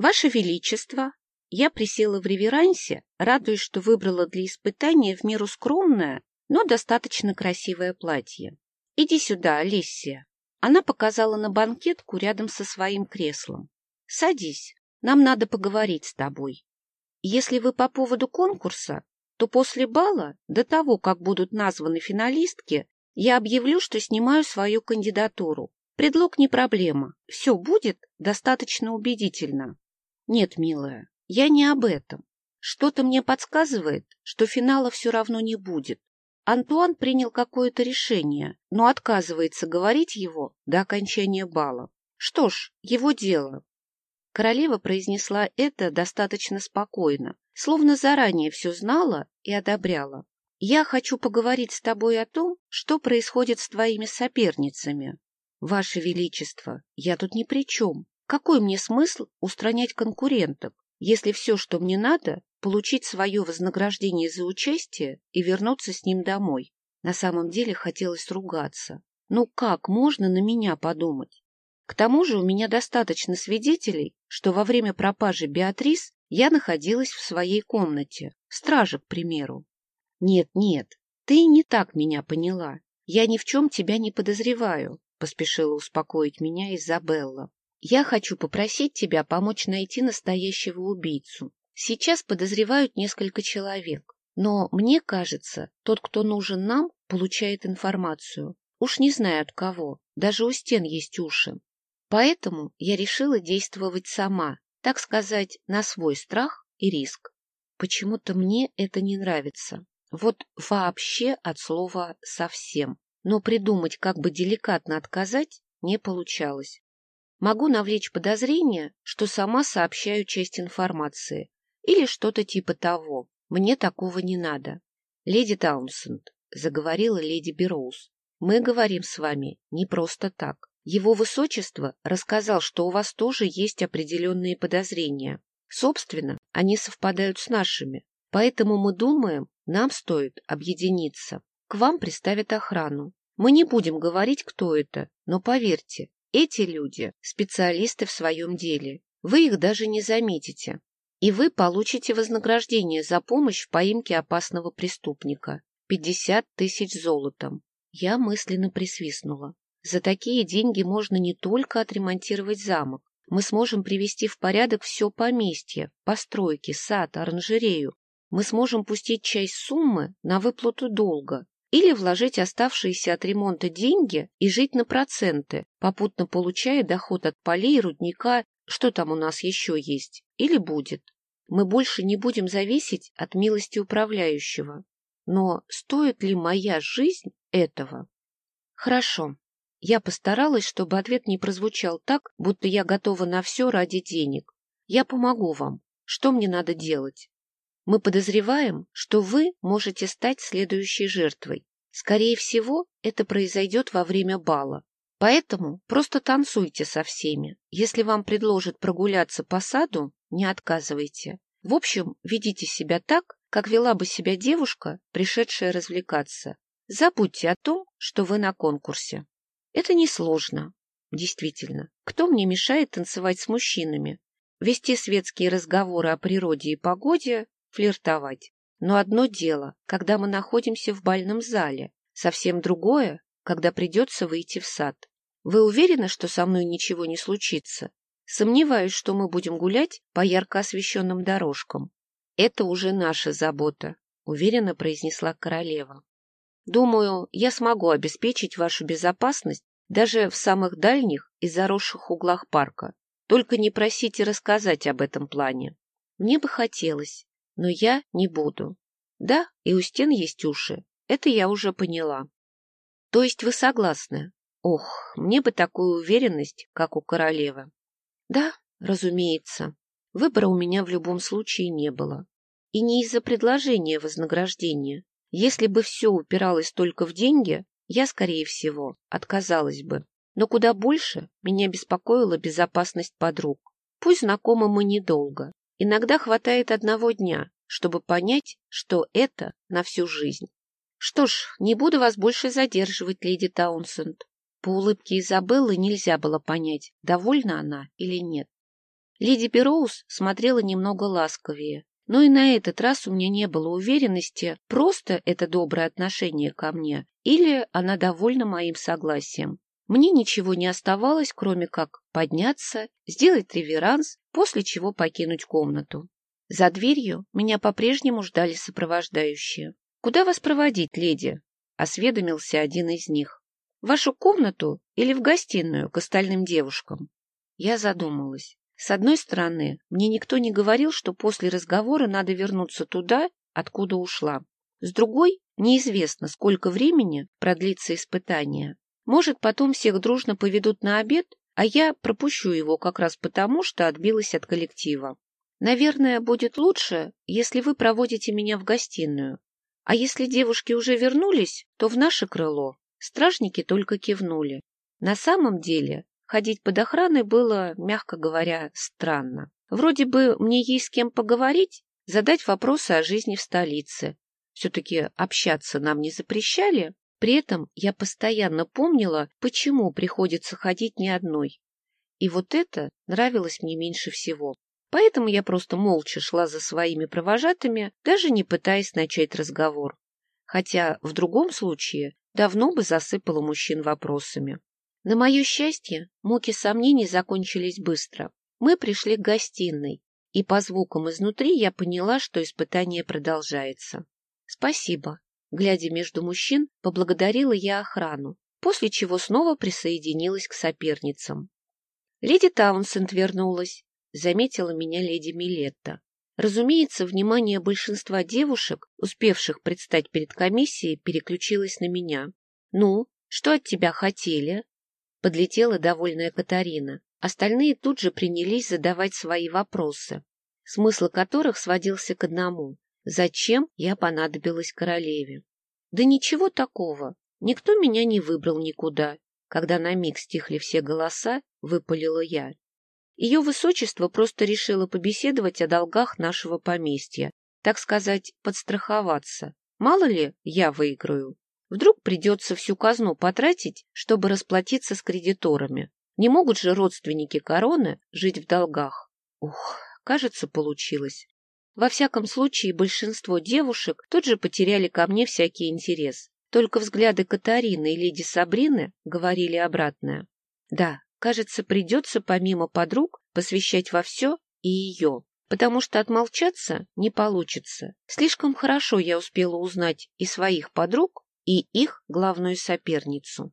Ваше Величество, я присела в реверансе, радуясь, что выбрала для испытания в меру скромное, но достаточно красивое платье. Иди сюда, Алисия. Она показала на банкетку рядом со своим креслом. Садись, нам надо поговорить с тобой. Если вы по поводу конкурса, то после бала, до того, как будут названы финалистки, я объявлю, что снимаю свою кандидатуру. Предлог не проблема. Все будет достаточно убедительно. Нет, милая, я не об этом. Что-то мне подсказывает, что финала все равно не будет. Антуан принял какое-то решение, но отказывается говорить его до окончания бала. Что ж, его дело. Королева произнесла это достаточно спокойно, словно заранее все знала и одобряла. «Я хочу поговорить с тобой о том, что происходит с твоими соперницами. Ваше Величество, я тут ни при чем. Какой мне смысл устранять конкурентов, если все, что мне надо, получить свое вознаграждение за участие и вернуться с ним домой. На самом деле хотелось ругаться. Ну как можно на меня подумать? К тому же у меня достаточно свидетелей, что во время пропажи Беатрис я находилась в своей комнате, стража, к примеру. Нет, нет, ты не так меня поняла. Я ни в чем тебя не подозреваю, поспешила успокоить меня Изабелла. Я хочу попросить тебя помочь найти настоящего убийцу. Сейчас подозревают несколько человек, но мне кажется, тот, кто нужен нам, получает информацию. Уж не знаю от кого, даже у стен есть уши. Поэтому я решила действовать сама, так сказать, на свой страх и риск. Почему-то мне это не нравится. Вот вообще от слова «совсем». Но придумать, как бы деликатно отказать, не получалось. Могу навлечь подозрение, что сама сообщаю часть информации, или что-то типа того. Мне такого не надо. Леди Таунсенд, — заговорила леди Бероуз, — мы говорим с вами не просто так. Его высочество рассказал, что у вас тоже есть определенные подозрения. Собственно, они совпадают с нашими. Поэтому мы думаем, нам стоит объединиться. К вам приставят охрану. Мы не будем говорить, кто это, но поверьте, эти люди – специалисты в своем деле. Вы их даже не заметите и вы получите вознаграждение за помощь в поимке опасного преступника – 50 тысяч золотом. Я мысленно присвистнула. За такие деньги можно не только отремонтировать замок, мы сможем привести в порядок все поместье, постройки, сад, оранжерею. Мы сможем пустить часть суммы на выплату долга или вложить оставшиеся от ремонта деньги и жить на проценты, попутно получая доход от полей, рудника что там у нас еще есть? Или будет? Мы больше не будем зависеть от милости управляющего. Но стоит ли моя жизнь этого? Хорошо. Я постаралась, чтобы ответ не прозвучал так, будто я готова на все ради денег. Я помогу вам. Что мне надо делать? Мы подозреваем, что вы можете стать следующей жертвой. Скорее всего, это произойдет во время бала. Поэтому просто танцуйте со всеми. Если вам предложат прогуляться по саду, не отказывайте. В общем, ведите себя так, как вела бы себя девушка, пришедшая развлекаться. Забудьте о том, что вы на конкурсе. Это несложно. Действительно, кто мне мешает танцевать с мужчинами? Вести светские разговоры о природе и погоде, флиртовать. Но одно дело, когда мы находимся в бальном зале, совсем другое, когда придется выйти в сад. Вы уверены, что со мной ничего не случится? Сомневаюсь, что мы будем гулять по ярко освещенным дорожкам. Это уже наша забота, — уверенно произнесла королева. Думаю, я смогу обеспечить вашу безопасность даже в самых дальних и заросших углах парка. Только не просите рассказать об этом плане. Мне бы хотелось, но я не буду. Да, и у стен есть уши. Это я уже поняла. То есть вы согласны? Ох, мне бы такую уверенность, как у королевы. Да, разумеется. Выбора у меня в любом случае не было. И не из-за предложения вознаграждения. Если бы все упиралось только в деньги, я, скорее всего, отказалась бы. Но куда больше меня беспокоила безопасность подруг. Пусть знакомы мы недолго. Иногда хватает одного дня, чтобы понять, что это на всю жизнь. Что ж, не буду вас больше задерживать, леди Таунсенд. По улыбке Изабеллы нельзя было понять, довольна она или нет. Леди Бероуз смотрела немного ласковее, но и на этот раз у меня не было уверенности, просто это доброе отношение ко мне или она довольна моим согласием. Мне ничего не оставалось, кроме как подняться, сделать реверанс, после чего покинуть комнату. За дверью меня по-прежнему ждали сопровождающие. — Куда вас проводить, леди? — осведомился один из них. — В вашу комнату или в гостиную к остальным девушкам? Я задумалась. С одной стороны, мне никто не говорил, что после разговора надо вернуться туда, откуда ушла. С другой, неизвестно, сколько времени продлится испытание. Может, потом всех дружно поведут на обед, а я пропущу его как раз потому, что отбилась от коллектива. Наверное, будет лучше, если вы проводите меня в гостиную. А если девушки уже вернулись, то в наше крыло. Стражники только кивнули. На самом деле, ходить под охраной было, мягко говоря, странно. Вроде бы мне есть с кем поговорить, задать вопросы о жизни в столице. Все-таки общаться нам не запрещали. При этом я постоянно помнила, почему приходится ходить не одной. И вот это нравилось мне меньше всего. Поэтому я просто молча шла за своими провожатыми, даже не пытаясь начать разговор. Хотя в другом случае давно бы засыпала мужчин вопросами. На мое счастье, муки сомнений закончились быстро. Мы пришли к гостиной, и по звукам изнутри я поняла, что испытание продолжается. «Спасибо», — глядя между мужчин, поблагодарила я охрану, после чего снова присоединилась к соперницам. Леди Таунсенд вернулась, заметила меня леди Милетта. Разумеется, внимание большинства девушек, успевших предстать перед комиссией, переключилось на меня. «Ну, что от тебя хотели?» Подлетела довольная Катарина. Остальные тут же принялись задавать свои вопросы, смысл которых сводился к одному. Зачем я понадобилась королеве? Да ничего такого. Никто меня не выбрал никуда. Когда на миг стихли все голоса, выпалила я. Ее высочество просто решило побеседовать о долгах нашего поместья, так сказать, подстраховаться. Мало ли, я выиграю. Вдруг придется всю казну потратить, чтобы расплатиться с кредиторами. Не могут же родственники короны жить в долгах. Ух, кажется, получилось. Во всяком случае, большинство девушек тут же потеряли ко мне всякий интерес. Только взгляды Катарины и леди Сабрины говорили обратное. Да, Кажется, придется помимо подруг посвящать во все и ее, потому что отмолчаться не получится. Слишком хорошо я успела узнать и своих подруг, и их главную соперницу.